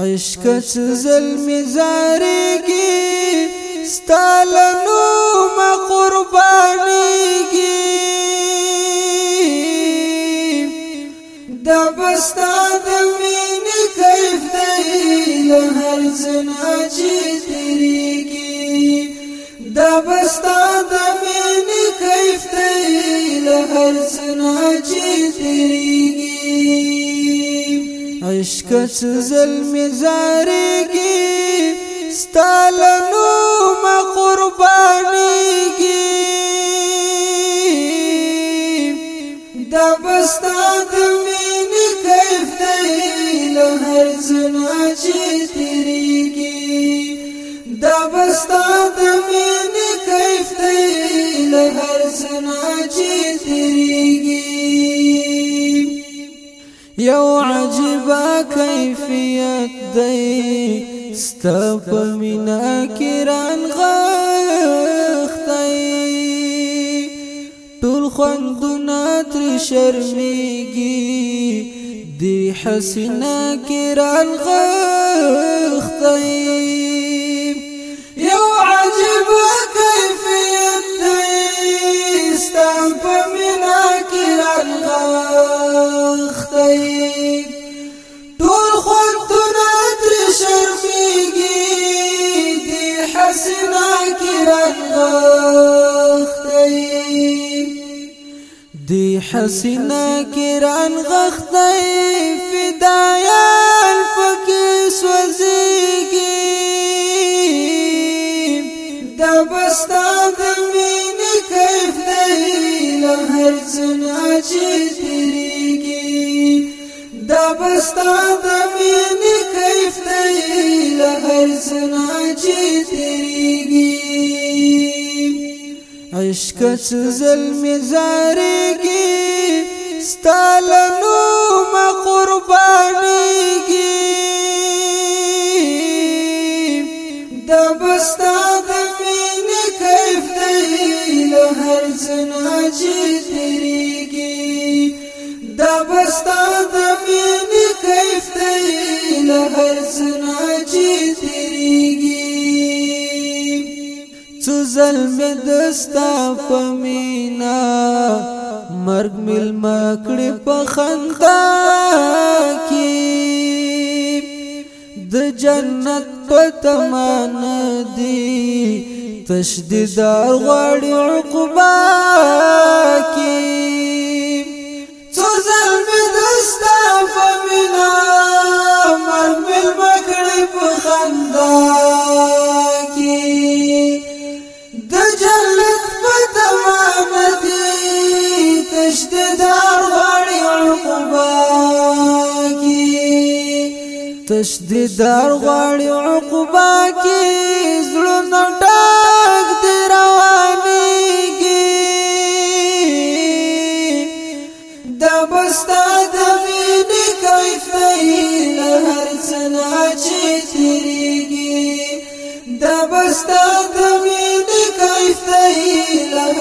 عشق چې ظلم زاريږي ستالنو ما قربانيږي د بستا د مینې کیف دی له هر زنا چې تیریږي د بستا د مینې کیف دی له هر زنا چې تیریږي اشکس ظلم زاریگی ستالنو ما قربانیگی دا بستا دمین کیف دی لہر زنا چی تیریگی دا بستا دمین ستپ مینا کران غختای ټول خوندونه تر شرمېږي دی حسنا کران غختای Oh, عجب کیفیت سینا کې رنغختی دی حسینا کې رنغختی فدایان پکې سوځيږي د بستا د مینې کیف دی له هر څه چې تیریږي د بستا د لهر سنا چې تیریږي عشق څه ظلم زارېږي ستالنو مقربانېږي د بستا د مینې کیف دی لهر سنا چې هر سنا چې تیریږي څو ظلم دستا پمینا مرګ مل مکړې په خندا کې د جنت په تمان دی تشدید غړ عقبا کې څو ظلم دستا پمینا کې د جنت په تمام دي تشددار غړي عقبا کې تشددار غړي عقبا کې زړه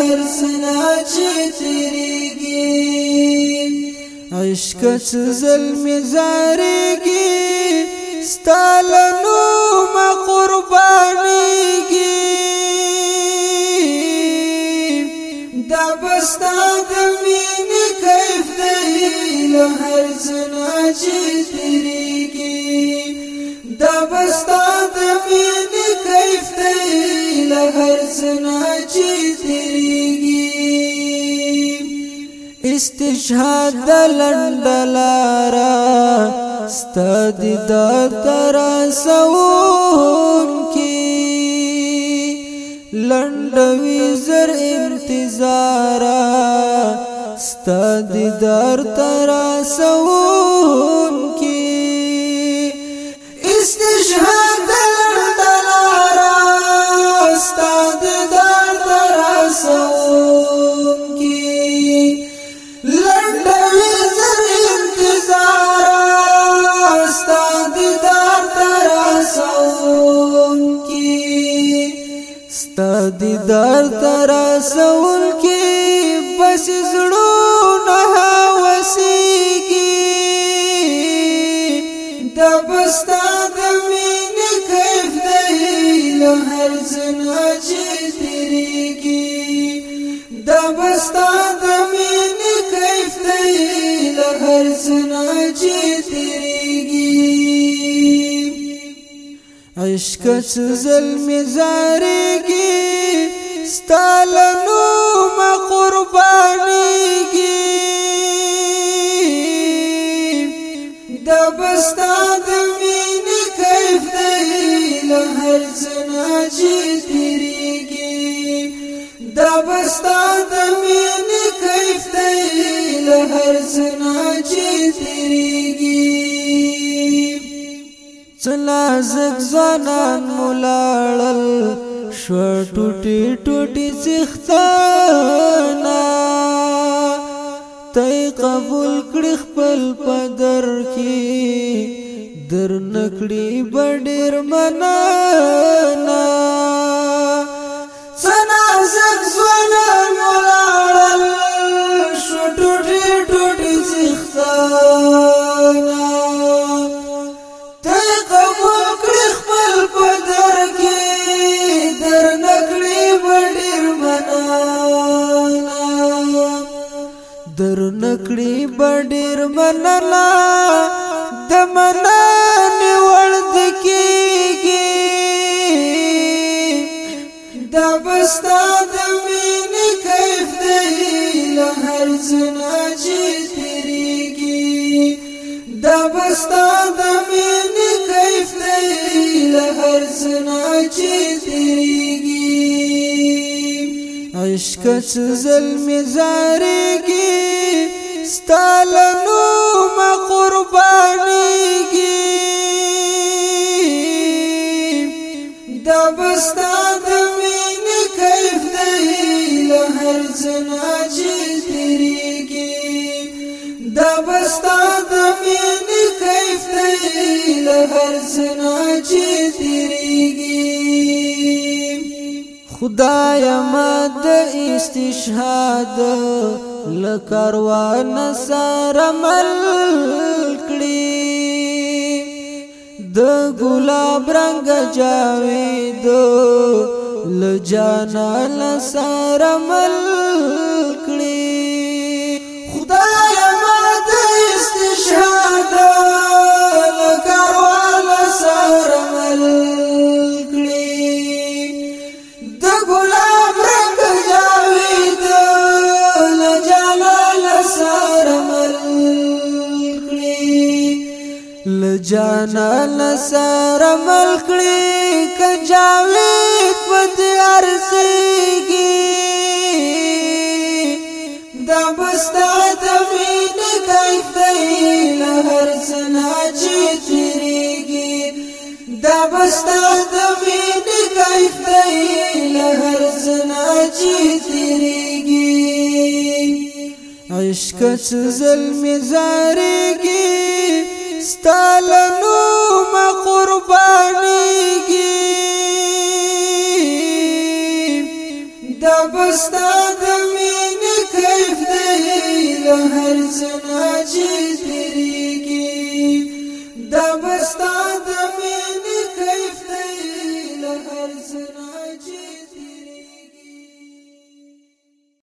هر سنا چې تیریږي عشق چې ظلم زاريږي ستالنو ما قربانيږي دا بستا د مینې کیف دی له هر سنا چې تیریږي دا بستا د مینې هر سنا چې تیریږي استشهاد لندلارا ستاد د تر سوون کی لند وزر انتظارا ستاد د تر سوون در تر سول کې بس زړو نه وسیږي د بستا د مين کیف دی له هر زنا چې تیریږي د بستا د مين کیف دی له هر زنا چې تیریږي عشق څه ظلم زارېږي ستالنو ما قربانيږي د بستا د مینې کیف دی له هر زنا چې تیریږي د بستا د مینې کیف دی له هر زنا چې تیریږي څلا زګ زنان مولړل شو ټوټي ټوټي سختانا تای قبول کړ خپل پدر کې در نکړي بډیر منانا در نکړی بډیر منلا د منان ورد کیږي دا بستا د مینې کیف دی له هر زنا چې تیریږي دا بستا د مینې کیف دی له هر زنا چې تیریږي عشق ظلم زاريږي ستالنو ما قربانيږي دا بستا د مینې کیف دی له هر زنا چې تیریږي دا بستا د مینې کیف دی له هر زنا چې خدای ما د استشهاد لکروان سره مل کړی د ګلاب رنگ جاوید لجانا لسره مل کړی خدای ما د استشهاد جانان سره ملکړي کجاوې پدې ارسيږي د بستا د مين کیف دی لهر سنا چې تیریږي د بستا د مين کیف دی لهر سنا چې تیریږي عشق څه ظلم زاريږي ستالنو مقربانیږي د بستا د مینې کیف دی له هر زنا چې تیریږي د بستا د